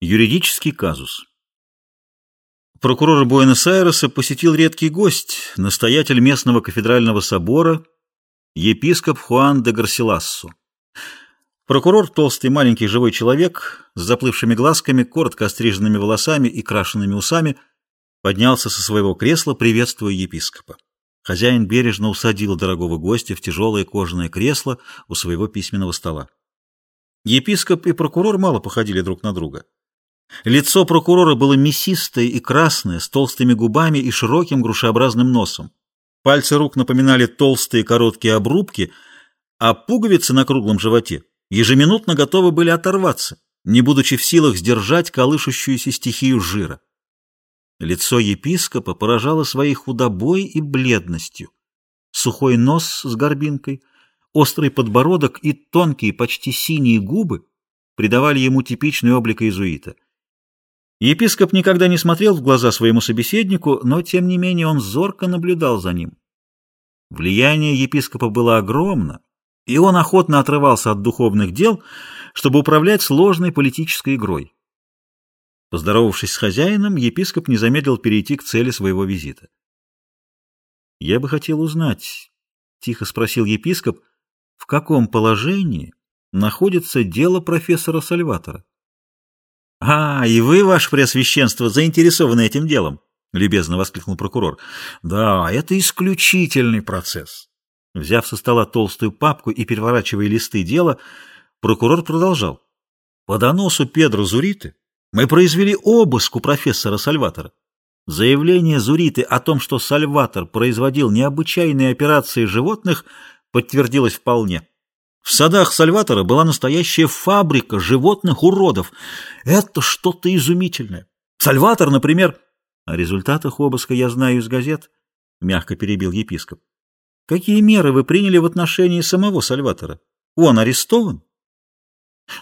Юридический казус. Прокурора Буэнос-Айреса посетил редкий гость, настоятель местного кафедрального собора, епископ Хуан де Гарсилассо. Прокурор, толстый маленький живой человек, с заплывшими глазками, коротко остриженными волосами и крашенными усами, поднялся со своего кресла, приветствуя епископа. Хозяин бережно усадил дорогого гостя в тяжелое кожаное кресло у своего письменного стола. Епископ и прокурор мало походили друг на друга. Лицо прокурора было мясистое и красное, с толстыми губами и широким грушеобразным носом. Пальцы рук напоминали толстые короткие обрубки, а пуговицы на круглом животе ежеминутно готовы были оторваться, не будучи в силах сдержать колышущуюся стихию жира. Лицо епископа поражало своей худобой и бледностью. Сухой нос с горбинкой, острый подбородок и тонкие, почти синие губы придавали ему типичный облик иезуита — Епископ никогда не смотрел в глаза своему собеседнику, но, тем не менее, он зорко наблюдал за ним. Влияние епископа было огромно, и он охотно отрывался от духовных дел, чтобы управлять сложной политической игрой. Поздоровавшись с хозяином, епископ не замедлил перейти к цели своего визита. «Я бы хотел узнать», — тихо спросил епископ, — «в каком положении находится дело профессора Сальватора?» — А, и вы, ваше преосвященство, заинтересованы этим делом? — любезно воскликнул прокурор. — Да, это исключительный процесс. Взяв со стола толстую папку и переворачивая листы дела, прокурор продолжал. По доносу Педро Зуриты мы произвели обыск у профессора Сальватора. Заявление Зуриты о том, что Сальватор производил необычайные операции животных, подтвердилось вполне. В садах Сальватора была настоящая фабрика животных-уродов. Это что-то изумительное. Сальватор, например... О результатах обыска я знаю из газет, — мягко перебил епископ. Какие меры вы приняли в отношении самого Сальватора? Он арестован?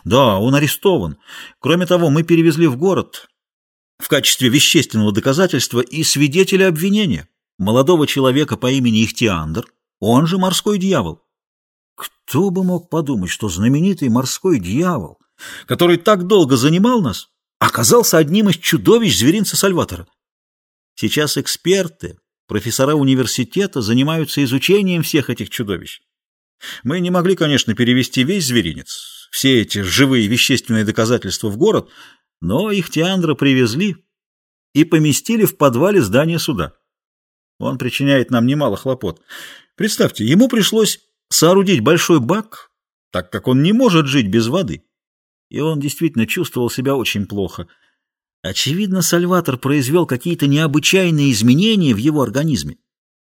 Да, он арестован. Кроме того, мы перевезли в город в качестве вещественного доказательства и свидетеля обвинения, молодого человека по имени Ихтиандр, он же морской дьявол. Кто бы мог подумать, что знаменитый морской дьявол, который так долго занимал нас, оказался одним из чудовищ зверинца Сальватора? Сейчас эксперты, профессора университета занимаются изучением всех этих чудовищ. Мы не могли, конечно, перевести весь зверинец, все эти живые вещественные доказательства в город, но их Теандра привезли и поместили в подвале здания суда. Он причиняет нам немало хлопот. Представьте, ему пришлось соорудить большой бак, так как он не может жить без воды. И он действительно чувствовал себя очень плохо. Очевидно, Сальватор произвел какие-то необычайные изменения в его организме,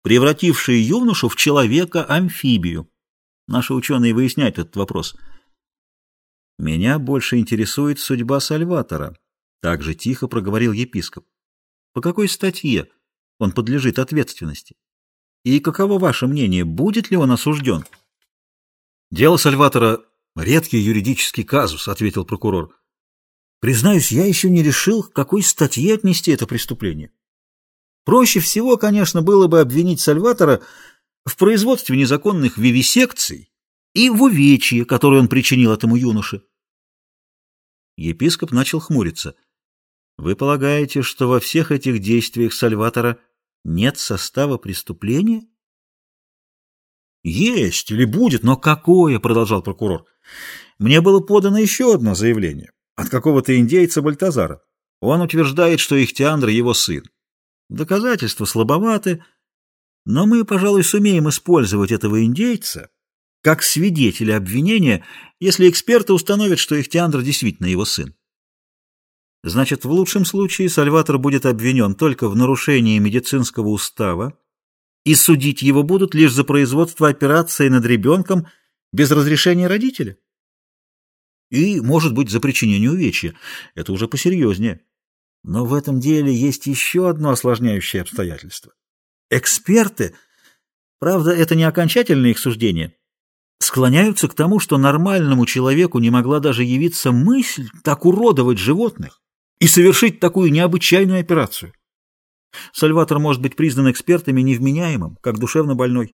превратившие юношу в человека-амфибию. Наши ученые выясняют этот вопрос. «Меня больше интересует судьба Сальватора», — так же тихо проговорил епископ. «По какой статье он подлежит ответственности?» И каково ваше мнение, будет ли он осужден? Дело Сальватора — редкий юридический казус, — ответил прокурор. Признаюсь, я еще не решил, к какой статье отнести это преступление. Проще всего, конечно, было бы обвинить Сальватора в производстве незаконных вивисекций и в увечье, которое он причинил этому юноше. Епископ начал хмуриться. Вы полагаете, что во всех этих действиях Сальватора нет состава преступления? Есть или будет, но какое, продолжал прокурор. Мне было подано еще одно заявление от какого-то индейца Бальтазара. Он утверждает, что Ихтиандр его сын. Доказательства слабоваты, но мы, пожалуй, сумеем использовать этого индейца как свидетеля обвинения, если эксперты установят, что Ихтиандр действительно его сын. Значит, в лучшем случае Сальватор будет обвинен только в нарушении медицинского устава, и судить его будут лишь за производство операции над ребенком без разрешения родителя. И, может быть, за причинение увечья. Это уже посерьезнее. Но в этом деле есть еще одно осложняющее обстоятельство. Эксперты, правда, это не окончательное их суждение, склоняются к тому, что нормальному человеку не могла даже явиться мысль так уродовать животных и совершить такую необычайную операцию. Сальватор может быть признан экспертами невменяемым, как душевно больной.